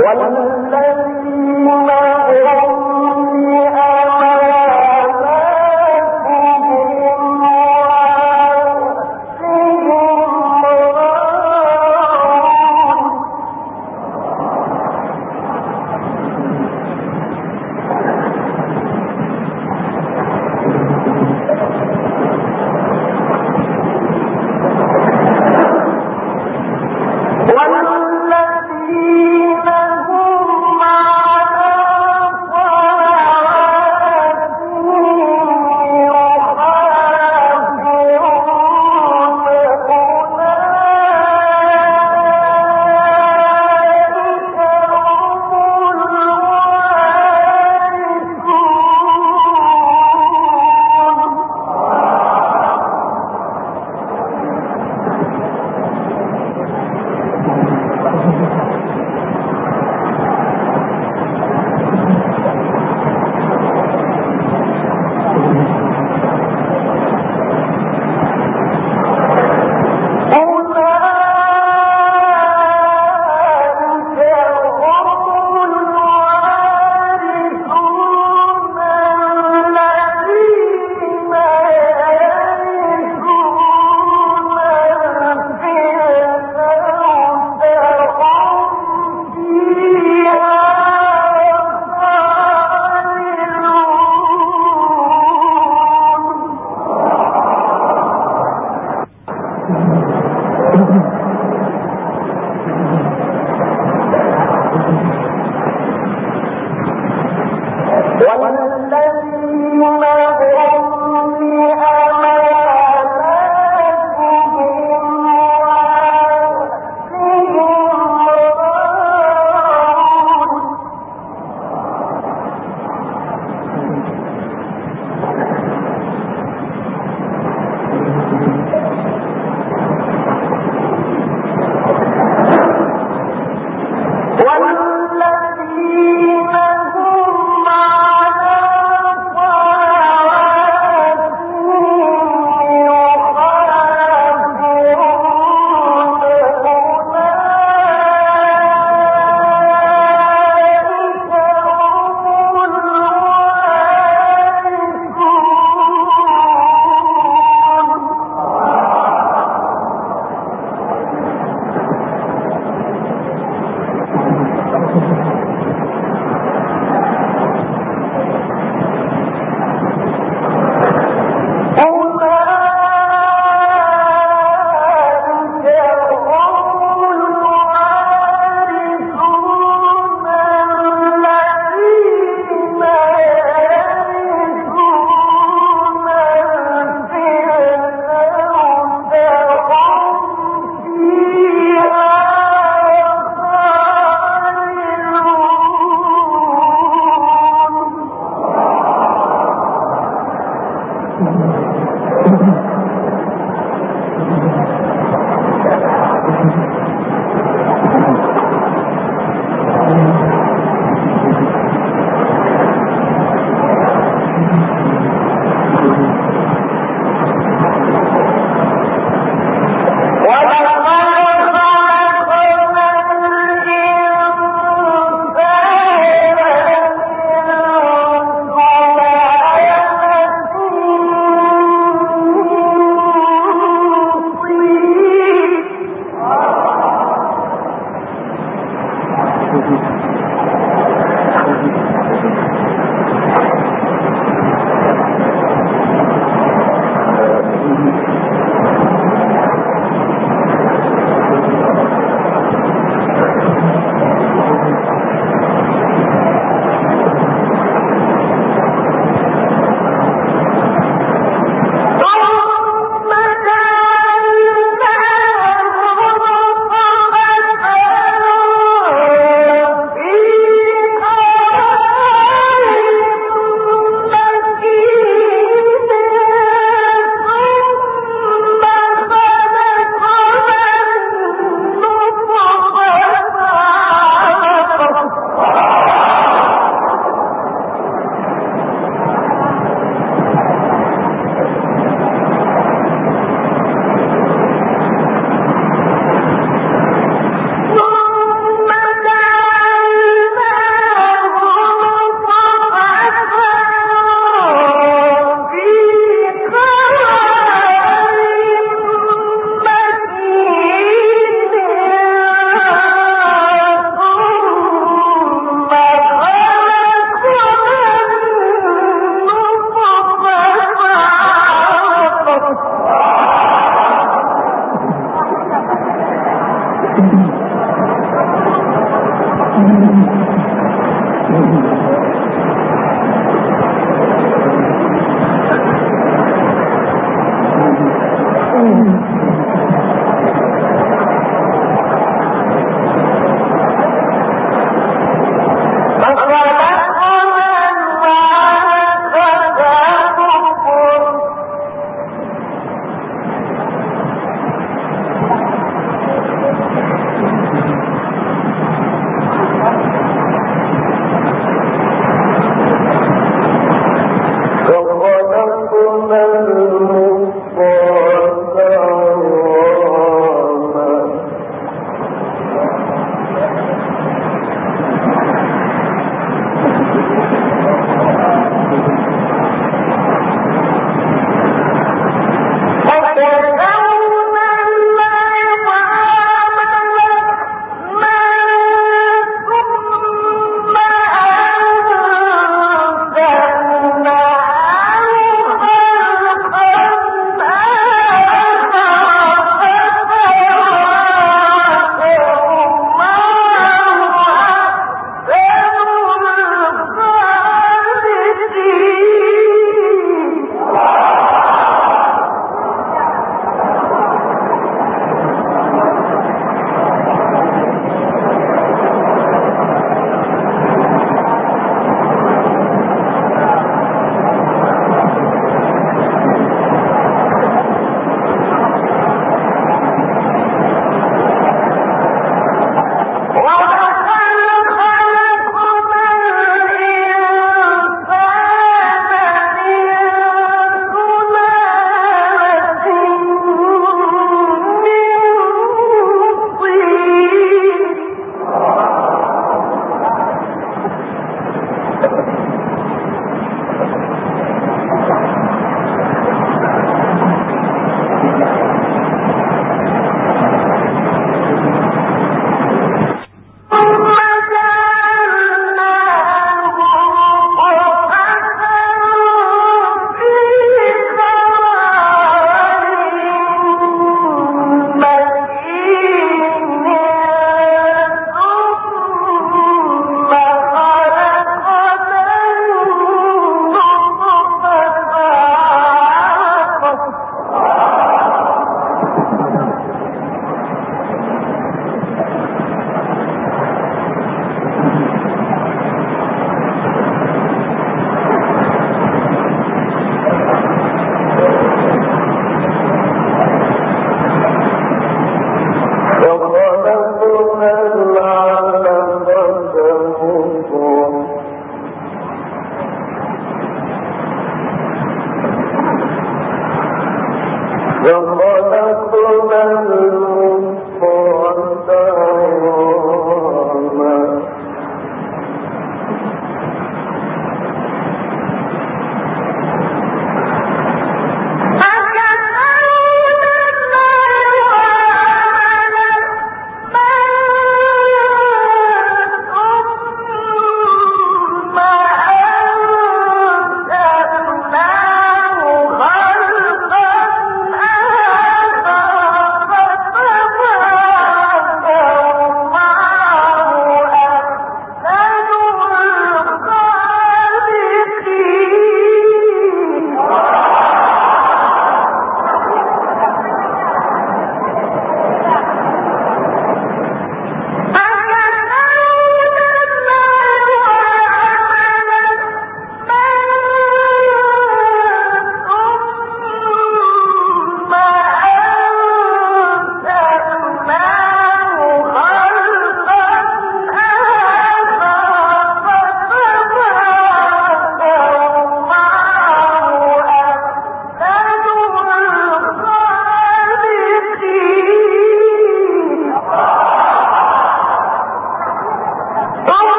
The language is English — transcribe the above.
Oh